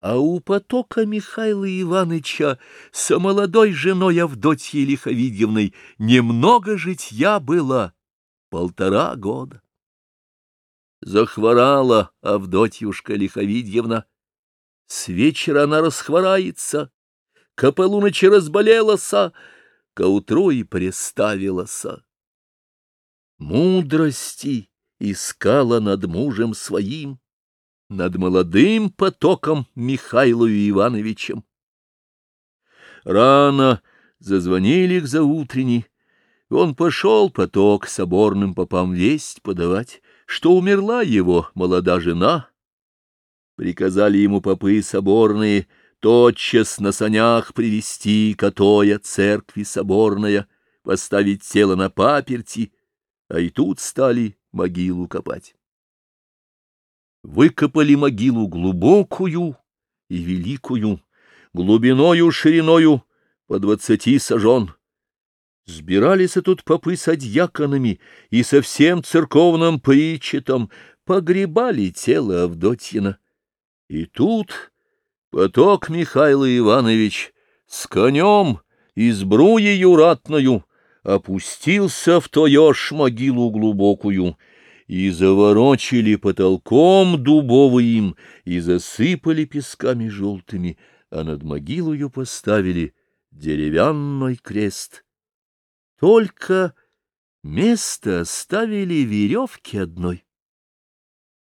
А у потока Михаила Ивановича со молодой женой Авдотьей Лиховидьевной немного житья было, полтора года. Захворала Авдотьюшка Лиховидьевна. С вечера она расхворается, ко полуночи разболелася, ко утру и приставилася. Мудрости искала над мужем своим, над молодым потоком Михайлою Ивановичем. Рано зазвонили к заутренней, он пошел поток соборным попам весть подавать, что умерла его молода жена. Приказали ему попы соборные тотчас на санях привести катоя церкви соборная, поставить тело на паперти, а и тут стали могилу копать выкопали могилу глубокую и великую, глубиною шириною по двадцати сажен. Сбирались тут попы с адьяконами и со всем церковным причетом погребали тело Авдотьина. И тут поток Михаил Иванович с конем и сбруею ратною опустился в ж могилу глубокую — и заворочили потолком дубовым, и засыпали песками желтыми, а над могилою поставили деревянный крест. Только место оставили веревки одной,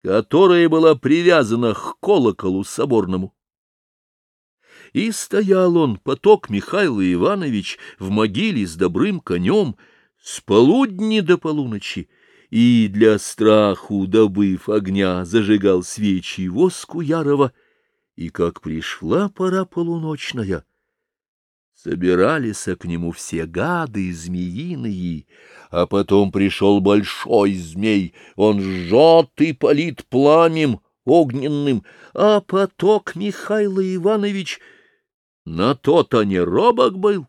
которая была привязана к колоколу соборному. И стоял он, поток Михаил Иванович, в могиле с добрым конем, с полудни до полуночи, и для страху, добыв огня, зажигал свечи воску ярова, и как пришла пора полуночная, собирались к нему все гады змеиные, а потом пришел большой змей, он жжет и палит пламем огненным, а поток Михаила Иванович на то-то не робок был.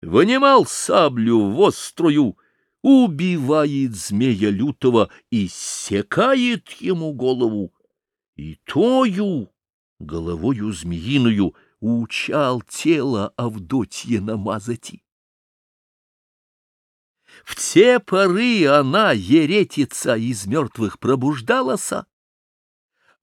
Вынимал саблю в острую, убивает змея лютого и секает ему голову, и тою головою змеиную учал тело Авдотье намазати. В те поры она, еретица, из мертвых пробуждалася,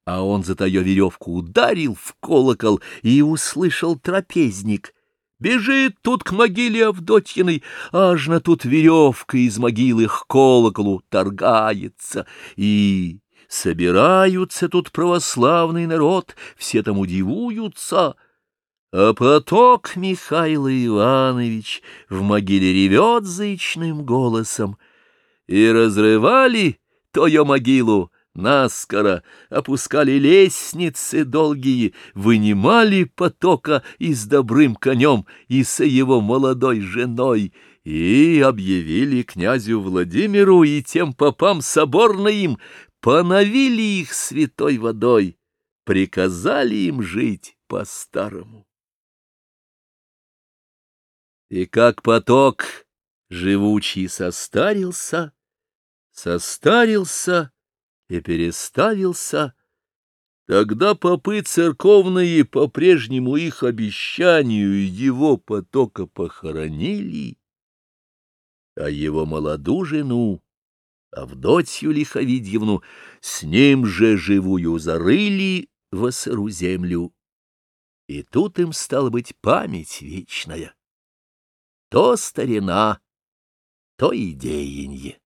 а он за тою веревку ударил в колокол и услышал трапезник — Бежит тут к могиле Авдотьиной, аж на тут веревка из могилы к колоколу торгается, и собираются тут православный народ, все тому дивуются, а поток Михаил Иванович в могиле ревет зычным голосом, и разрывали тою могилу, наскоро, опускали лестницы долгие, вынимали потока и с добрым конем, и со его молодой женой, и объявили князю Владимиру и тем попам соборным, поновили их святой водой, приказали им жить по-старому. И как поток живучий состарился, состарился, и переставился, тогда попы церковные по-прежнему их обещанию его потока похоронили, а его молоду жену, Авдотью Лиховидьевну, с ним же живую зарыли в сыру землю. И тут им стала быть память вечная. То старина, то идеянье.